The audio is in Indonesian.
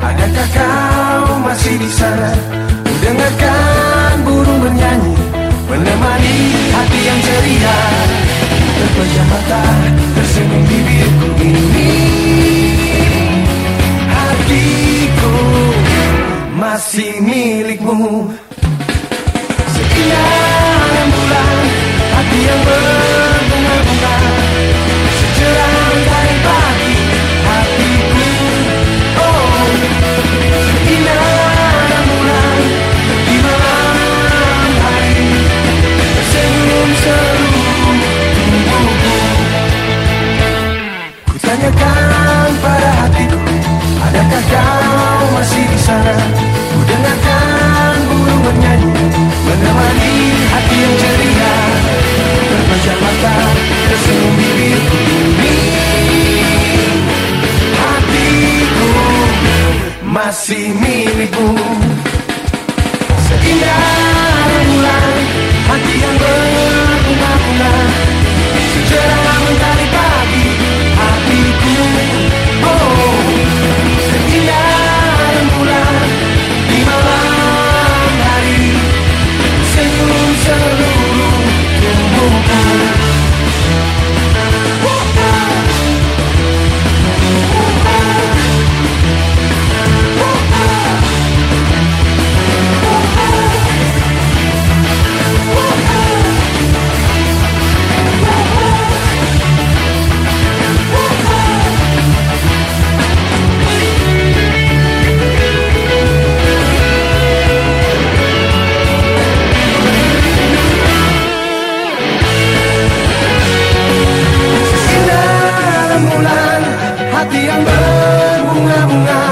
Adakah kau masih di sana dengarkan burung bernyanyi Menemani hati yang ceria. Terpejam mata Tersenyum bibirku ini. Hatiku Masih milikmu. Sekian rembulan Hati yang berbunga-bunga sana Ku dengarkan burung bernyanyi Menemani hati yang ceria. Terpejam mata Tersenyum bibirku ini Hatiku masih milikmu hati yang berbunga-bunga.